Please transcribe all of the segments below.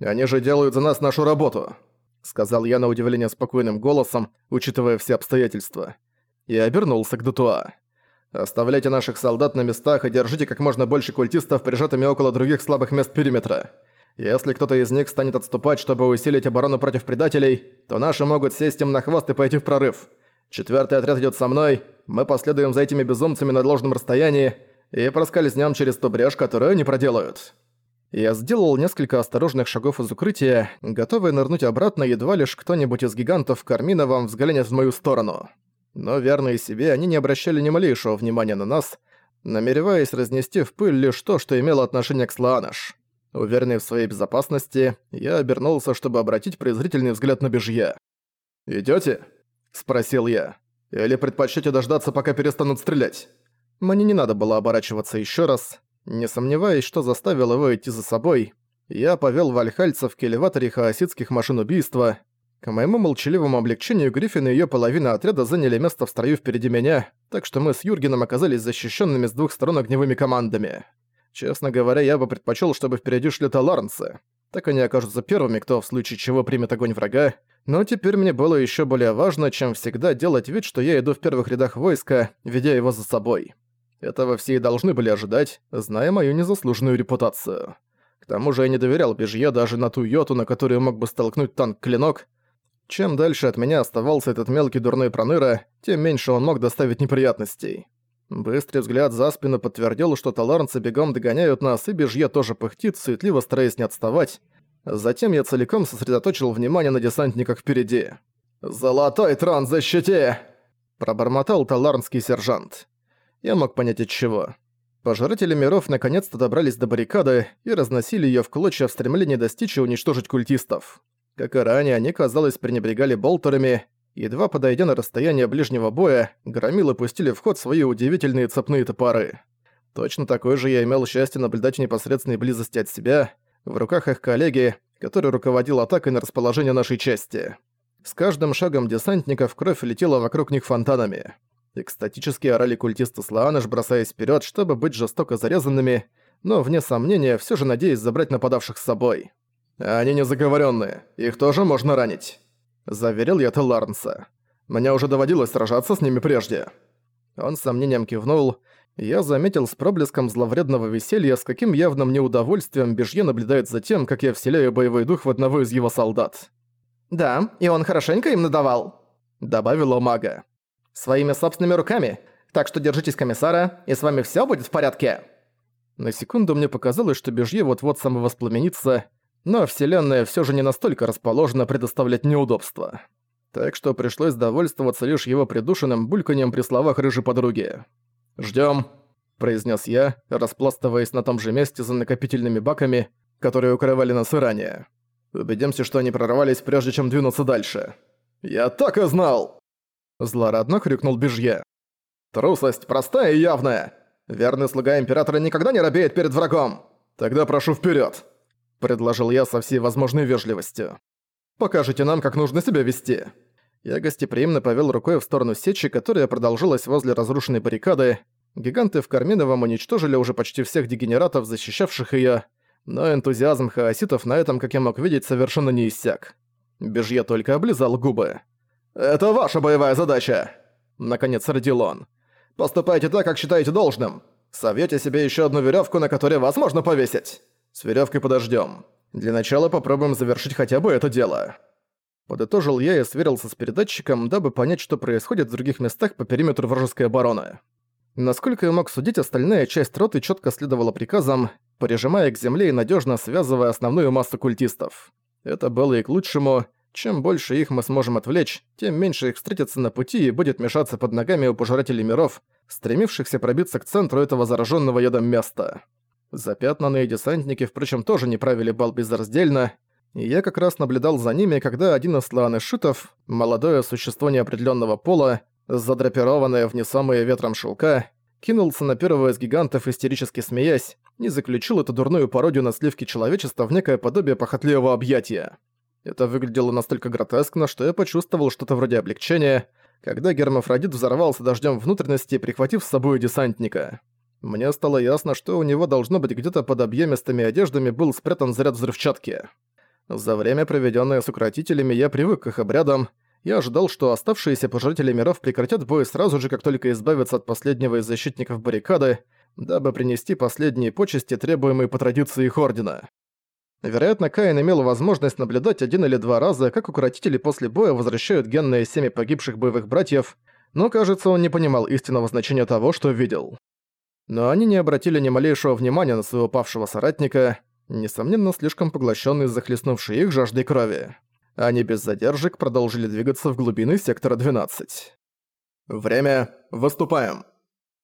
Они же делают за нас нашу работу», — сказал я на удивление спокойным голосом, учитывая все обстоятельства. И обернулся к Дутуа. «Оставляйте наших солдат на местах и держите как можно больше культистов прижатыми около других слабых мест периметра. Если кто-то из них станет отступать, чтобы усилить оборону против предателей, то наши могут сесть им на хвост и пойти в прорыв. Четвертый отряд идет со мной, мы последуем за этими безумцами на должном расстоянии и проскользнем через ту брешь, которую они проделают». Я сделал несколько осторожных шагов из укрытия, готовый нырнуть обратно, едва лишь кто-нибудь из гигантов Карминовым взглянет в мою сторону. Но верные себе, они не обращали ни малейшего внимания на нас, намереваясь разнести в пыль лишь то, что имело отношение к Слаанаш. Уверенный в своей безопасности, я обернулся, чтобы обратить презрительный взгляд на Бежья. «Идёте?» – спросил я. «Или предпочтёте дождаться, пока перестанут стрелять?» Мне не надо было оборачиваться ещё раз. Не сомневаясь, что заставил его идти за собой, я повел вальхальцев к элеваторе хаоситских машин убийства. К моему молчаливому облегчению Гриффин и её половина отряда заняли место в строю впереди меня, так что мы с Юргеном оказались защищенными с двух сторон огневыми командами. Честно говоря, я бы предпочел, чтобы впереди шли таларнцы. Так они окажутся первыми, кто в случае чего примет огонь врага. Но теперь мне было еще более важно, чем всегда делать вид, что я иду в первых рядах войска, ведя его за собой. Этого все и должны были ожидать, зная мою незаслуженную репутацию. К тому же я не доверял Бежье даже на ту йоту, на которую мог бы столкнуть танк-клинок. Чем дальше от меня оставался этот мелкий дурной проныра, тем меньше он мог доставить неприятностей. Быстрый взгляд за спину подтвердил, что таларнцы бегом догоняют нас, и Бежье тоже пыхтит, суетливо стараясь не отставать. Затем я целиком сосредоточил внимание на десантниках впереди. «Золотой трон защити!» Пробормотал таларнский сержант я мог понять от чего. Пожиратели миров наконец-то добрались до баррикады и разносили её в клочья в стремлении достичь и уничтожить культистов. Как и ранее, они, казалось, пренебрегали болтерами. Едва подойдя на расстояние ближнего боя, громилы пустили в ход свои удивительные цепные топоры. Точно такой же я имел счастье наблюдать в непосредственной близости от себя, в руках их коллеги, который руководил атакой на расположение нашей части. С каждым шагом десантников кровь летела вокруг них фонтанами. Экстатически орали культисты Слаанаш, бросаясь вперед, чтобы быть жестоко зарезанными, но, вне сомнения, все же надеясь забрать нападавших с собой. «Они не заговоренные, их тоже можно ранить», — заверил я Телларнса. «Мне уже доводилось сражаться с ними прежде». Он с сомнением кивнул. Я заметил с проблеском зловредного веселья, с каким явным неудовольствием Бежье наблюдает за тем, как я вселяю боевой дух в одного из его солдат. «Да, и он хорошенько им надавал», — добавила мага. Своими собственными руками. Так что держитесь комиссара, и с вами все будет в порядке». На секунду мне показалось, что Бежье вот-вот самовоспламенится, но Вселенная все же не настолько расположена предоставлять неудобства. Так что пришлось довольствоваться лишь его придушенным бульканьем при словах рыжей подруги. «Ждём», — произнес я, распластываясь на том же месте за накопительными баками, которые укрывали нас ранее. «Убедимся, что они прорвались, прежде чем двинуться дальше». «Я так и знал!» Злорадно хрюкнул Бежье. «Трусость простая и явная. Верный слуга Императора никогда не робеет перед врагом. Тогда прошу вперед, предложил я со всей возможной вежливостью. «Покажите нам, как нужно себя вести». Я гостеприимно повел рукой в сторону сечи, которая продолжилась возле разрушенной баррикады. Гиганты в Карминовом уничтожили уже почти всех дегенератов, защищавших ее, но энтузиазм хаоситов на этом, как я мог видеть, совершенно не иссяк. Бежье только облизал губы. «Это ваша боевая задача!» Наконец родил он. «Поступайте так, как считаете должным. Совете себе еще одну веревку, на которой вас можно повесить. С веревкой подождем. Для начала попробуем завершить хотя бы это дело». Подытожил я и сверился с передатчиком, дабы понять, что происходит в других местах по периметру вражеской обороны. Насколько я мог судить, остальная часть роты четко следовала приказам, прижимая к земле и надежно связывая основную массу культистов. Это было и к лучшему, чем больше их мы сможем отвлечь, тем меньше их встретится на пути и будет мешаться под ногами у пожирателей миров, стремившихся пробиться к центру этого зараженного ядом места. Запятнанные десантники, впрочем, тоже не правили бал безраздельно, и я как раз наблюдал за ними, когда один из слоанышитов, молодое существо неопределенного пола, задрапированное в несомые ветром шелка, кинулся на первого из гигантов, истерически смеясь, и заключил эту дурную пародию на сливки человечества в некое подобие похотливого объятия. Это выглядело настолько гротескно, что я почувствовал что-то вроде облегчения, когда гермафродит взорвался дождем внутренности, прихватив с собой десантника. Мне стало ясно, что у него должно быть где-то под объемистыми одеждами был спрятан заряд взрывчатки. За время, проведенное с укротителями, я привык к их обрядам, я ожидал, что оставшиеся пожиратели миров прекратят бой сразу же, как только избавятся от последнего из защитников баррикады, дабы принести последние почести, требуемые по традиции их ордена. Вероятно, Каин имел возможность наблюдать один или два раза, как укротители после боя возвращают генные семя погибших боевых братьев, но, кажется, он не понимал истинного значения того, что видел. Но они не обратили ни малейшего внимания на своего павшего соратника, несомненно, слишком поглощенные захлестнувшей их жаждой крови. Они без задержек продолжили двигаться в глубины сектора 12. «Время. Выступаем!»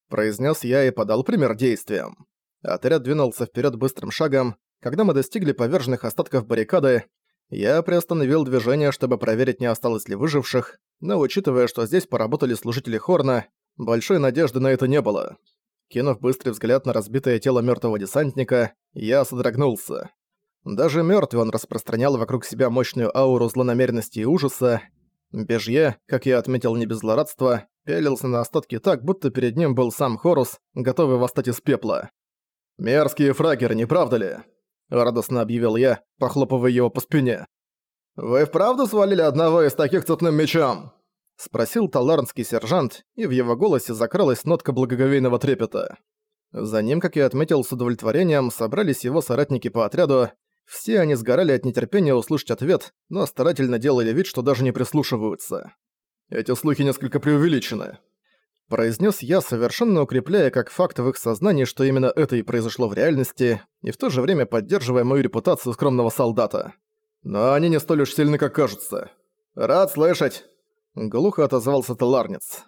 Произнес я и подал пример действиям. Отряд двинулся вперед быстрым шагом, когда мы достигли поверженных остатков баррикады, я приостановил движение, чтобы проверить, не осталось ли выживших, но учитывая, что здесь поработали служители Хорна, большой надежды на это не было. Кинув быстрый взгляд на разбитое тело мертвого десантника, я содрогнулся. Даже мертвый он распространял вокруг себя мощную ауру злонамеренности и ужаса. Бежье, как я отметил не без злорадства, пялился на остатки так, будто перед ним был сам Хорус, готовый восстать из пепла. «Мерзкие фрагеры, не правда ли?» — радостно объявил я, похлопывая его по спине. «Вы вправду свалили одного из таких цепным мечом?» — спросил таларнский сержант, и в его голосе закралась нотка благоговейного трепета. За ним, как я отметил с удовлетворением, собрались его соратники по отряду. Все они сгорали от нетерпения услышать ответ, но старательно делали вид, что даже не прислушиваются. Эти слухи несколько преувеличены произнес я, совершенно укрепляя как факт в их сознании, что именно это и произошло в реальности, и в то же время поддерживая мою репутацию скромного солдата. Но они не столь уж сильны, как кажутся. «Рад слышать!» Глухо отозвался Теларнец.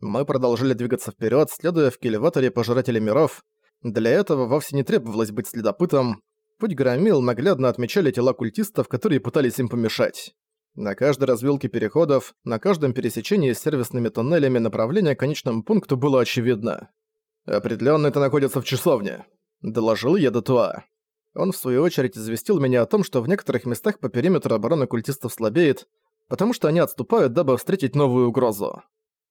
Мы продолжили двигаться вперед, следуя в кильваторе Пожирателя Миров. Для этого вовсе не требовалось быть следопытом. Путь громил наглядно отмечали тела культистов, которые пытались им помешать. На каждой развилке переходов, на каждом пересечении с сервисными тоннелями направление к конечному пункту было очевидно. «Определённо это находится в часовне», — доложил я Датуа. Он в свою очередь известил меня о том, что в некоторых местах по периметру обороны культистов слабеет, потому что они отступают, дабы встретить новую угрозу.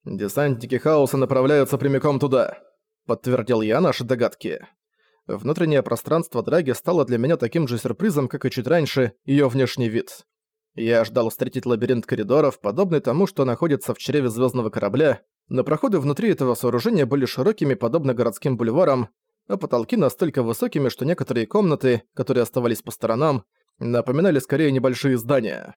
«Десантники хаоса направляются прямиком туда», — подтвердил я наши догадки. Внутреннее пространство Драги стало для меня таким же сюрпризом, как и чуть раньше её внешний вид. Я ждал встретить лабиринт коридоров, подобный тому, что находится в чреве звездного корабля, но проходы внутри этого сооружения были широкими, подобно городским бульварам, а потолки настолько высокими, что некоторые комнаты, которые оставались по сторонам, напоминали скорее небольшие здания.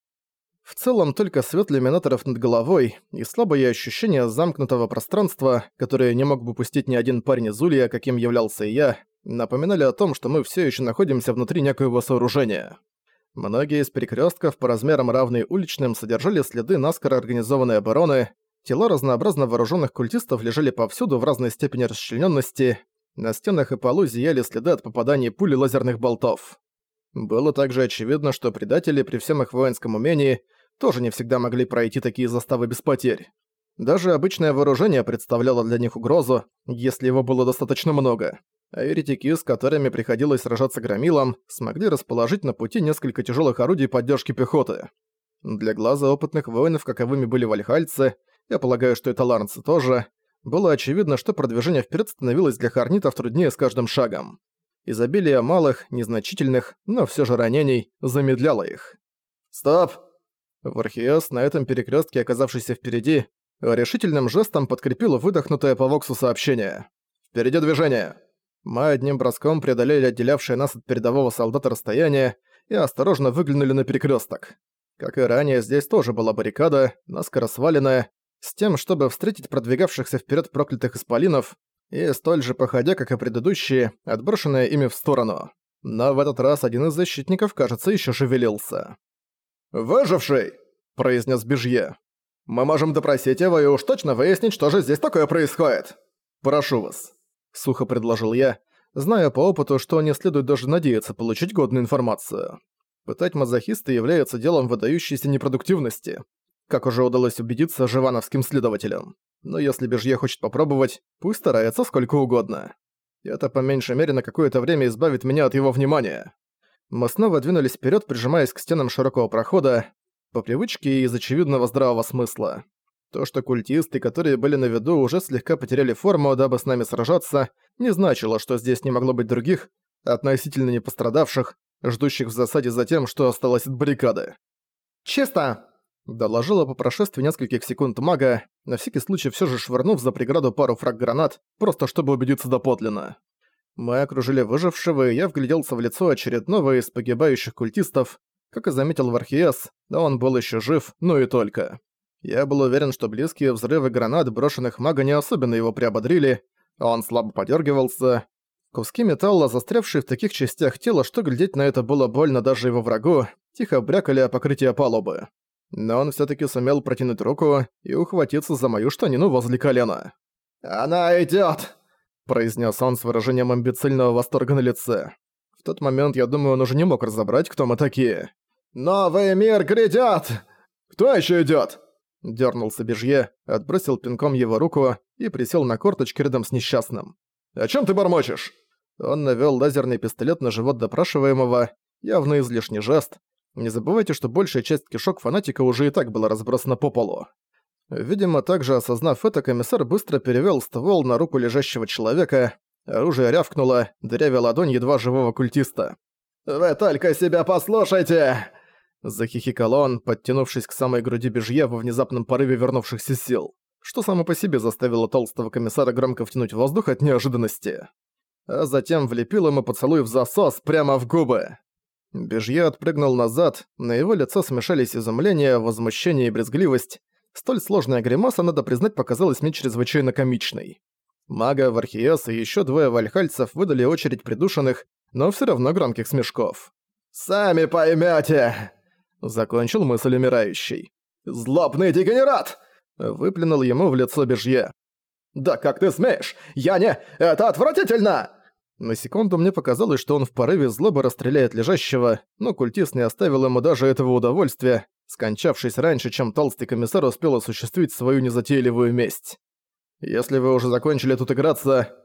В целом, только свет иллюминаторов над головой и слабое ощущение замкнутого пространства, которое не мог бы пустить ни один парень из Улья, каким являлся и я, напоминали о том, что мы все еще находимся внутри некоего сооружения. Многие из перекрестков по размерам равные уличным содержали следы наскоро организованной обороны, тела разнообразно вооруженных культистов лежали повсюду в разной степени расчлененности, на стенах и полу зияли следы от попаданий пули лазерных болтов. Было также очевидно, что предатели при всем их воинском умении тоже не всегда могли пройти такие заставы без потерь. Даже обычное вооружение представляло для них угрозу, если его было достаточно много а еретики, с которыми приходилось сражаться громилом, смогли расположить на пути несколько тяжелых орудий поддержки пехоты. Для глаза опытных воинов, каковыми были вальхальцы, я полагаю, что и таларнцы тоже, было очевидно, что продвижение вперед становилось для хорнитов труднее с каждым шагом. Изобилие малых, незначительных, но все же ранений замедляло их. «Стоп!» Вархиос, на этом перекрестке, оказавшийся впереди, решительным жестом подкрепил выдохнутое по Воксу сообщение. «Впереди движение!» Мы одним броском преодолели отделявшее нас от передового солдата расстояние и осторожно выглянули на перекресток. Как и ранее, здесь тоже была баррикада, наскоро сваленная, с тем, чтобы встретить продвигавшихся вперед проклятых исполинов, и столь же походя, как и предыдущие, отброшенная ими в сторону. Но в этот раз один из защитников, кажется, еще шевелился. «Выживший!» – произнес Бежье. «Мы можем допросить его и уж точно выяснить, что же здесь такое происходит. Прошу вас». Сухо предложил я, зная по опыту, что не следует даже надеяться получить годную информацию. Пытать мазохиста является делом выдающейся непродуктивности, как уже удалось убедиться живановским следователям. Но если Бежье хочет попробовать, пусть старается сколько угодно. Это по меньшей мере на какое-то время избавит меня от его внимания. Мы снова двинулись вперед, прижимаясь к стенам широкого прохода, по привычке и из очевидного здравого смысла. То, что культисты, которые были на виду, уже слегка потеряли форму, дабы с нами сражаться, не значило, что здесь не могло быть других, относительно не пострадавших, ждущих в засаде за тем, что осталось от баррикады. «Чисто!» — доложила по прошествии нескольких секунд мага, на всякий случай все же швырнув за преграду пару фраг-гранат, просто чтобы убедиться доподлинно. Мы окружили выжившего, и я вгляделся в лицо очередного из погибающих культистов, как и заметил Вархиес, да он был еще жив, но и только. Я был уверен, что близкие взрывы гранат, брошенных мага, не особенно его приободрили, он слабо подергивался. Куски металла, застрявшие в таких частях тела, что глядеть на это было больно даже его врагу, тихо брякали о покрытие палубы. Но он все таки сумел протянуть руку и ухватиться за мою штанину возле колена. «Она идет! произнес он с выражением амбицильного восторга на лице. В тот момент, я думаю, он уже не мог разобрать, кто мы такие. «Новый мир грядет! Кто еще идет? Дернулся Бежье, отбросил пинком его руку и присел на корточки рядом с несчастным. «О чем ты бормочешь?» Он навёл лазерный пистолет на живот допрашиваемого, явно излишний жест. Не забывайте, что большая часть кишок фанатика уже и так была разбросана по полу. Видимо, также осознав это, комиссар быстро перевёл ствол на руку лежащего человека, оружие рявкнуло, дырявя ладонь едва живого культиста. «Вы только себя послушайте!» Захихикал он, подтянувшись к самой груди Бежье во внезапном порыве вернувшихся сил, что само по себе заставило толстого комиссара громко втянуть воздух от неожиданности. А затем влепил ему поцелуй в засос прямо в губы. Бежье отпрыгнул назад, на его лицо смешались изумление, возмущение и брезгливость. Столь сложная гримаса, надо признать, показалась мне чрезвычайно комичной. Мага, Вархиес и еще двое вальхальцев выдали очередь придушенных, но все равно громких смешков. «Сами поймете! Закончил мысль умирающий. «Злобный дегенерат!» — выплюнул ему в лицо Бежье. «Да как ты смеешь? Я не... Это отвратительно!» На секунду мне показалось, что он в порыве злобы расстреляет лежащего, но культист не оставил ему даже этого удовольствия, скончавшись раньше, чем толстый комиссар успел осуществить свою незатейливую месть. «Если вы уже закончили тут играться...»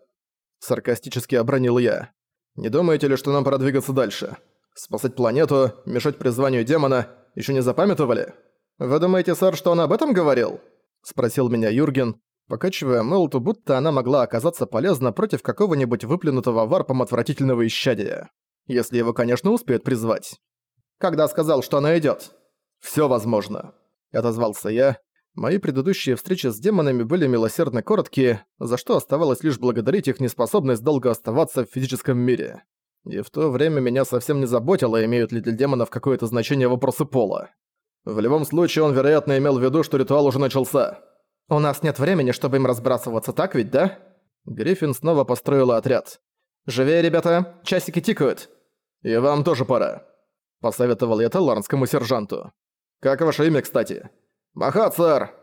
Саркастически обронил я. Не думаете ли, что нам пора двигаться дальше? Спасать планету, мешать призванию демона, еще не запамятовали? Вы думаете, сэр, что он об этом говорил? Спросил меня Юрген, покачивая Мелту, будто она могла оказаться полезна против какого-нибудь выплюнутого варпом отвратительного исчадия. Если его, конечно, успеют призвать. Когда сказал, что она идёт? Всё возможно. Отозвался я. Мои предыдущие встречи с демонами были милосердно короткие, за что оставалось лишь благодарить их неспособность долго оставаться в физическом мире. И в то время меня совсем не заботило, имеют ли для демонов какое-то значение вопросы пола. В любом случае, он, вероятно, имел в виду, что ритуал уже начался. «У нас нет времени, чтобы им разбрасываться, так ведь, да?» Гриффин снова построила отряд. «Живее, ребята, часики тикают». «И вам тоже пора», — посоветовал я таларнскому сержанту. «Как ваше имя, кстати?» «Махат, сэр!»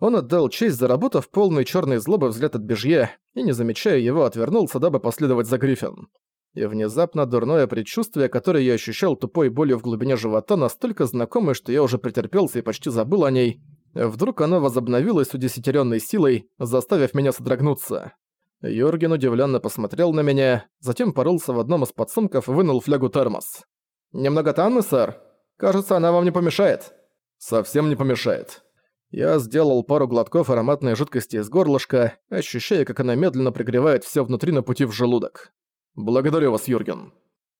Он отдал честь, заработав полный черной злобы взгляд от Бежье, и, не замечая его, отвернулся, дабы последовать за Гриффин. И внезапно дурное предчувствие, которое я ощущал тупой болью в глубине живота, настолько знакомое, что я уже претерпелся и почти забыл о ней, вдруг оно возобновилось с удесятеренной силой, заставив меня содрогнуться. Йорген удивленно посмотрел на меня, затем порылся в одном из подсумков и вынул флягу термос. «Немного Танны, сэр? Кажется, она вам не помешает». «Совсем не помешает». Я сделал пару глотков ароматной жидкости из горлышка, ощущая, как она медленно пригревает все внутри на пути в желудок. «Благодарю вас, Юрген».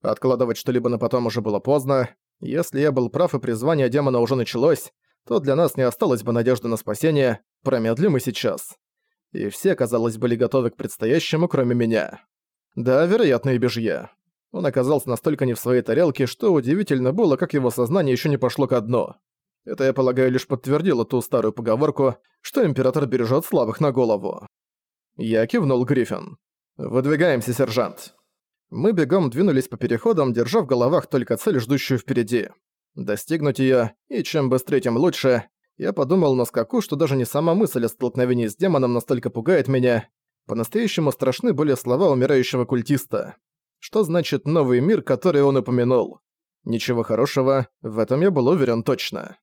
Откладывать что-либо на потом уже было поздно. Если я был прав и призвание демона уже началось, то для нас не осталось бы надежды на спасение, промедлим и сейчас. И все, казалось, были готовы к предстоящему, кроме меня. Да, вероятно, и Бежье. Он оказался настолько не в своей тарелке, что удивительно было, как его сознание еще не пошло ко дну. Это, я полагаю, лишь подтвердило ту старую поговорку, что император бережет слабых на голову. Я кивнул Гриффин. «Выдвигаемся, сержант». Мы бегом двинулись по переходам, держа в головах только цель, ждущую впереди. Достигнуть её, и чем быстрее, тем лучше. Я подумал на скаку, что даже не сама мысль о столкновении с демоном настолько пугает меня. По-настоящему страшны были слова умирающего культиста. Что значит «новый мир», который он упомянул? Ничего хорошего, в этом я был уверен точно.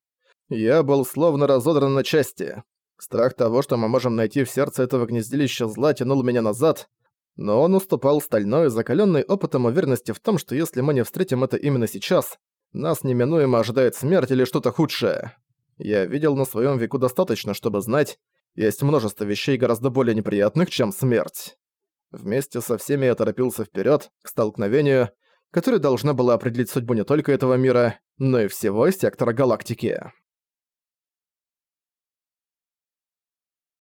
Я был словно разодран на части. Страх того, что мы можем найти в сердце этого гнездилища зла, тянул меня назад, но он уступал стальной, закаленной опытом уверенности в том, что если мы не встретим это именно сейчас, нас неминуемо ожидает смерть или что-то худшее. Я видел на своем веку достаточно, чтобы знать, есть множество вещей гораздо более неприятных, чем смерть. Вместе со всеми я торопился вперед к столкновению, которая должна была определить судьбу не только этого мира, но и всего сектора галактики.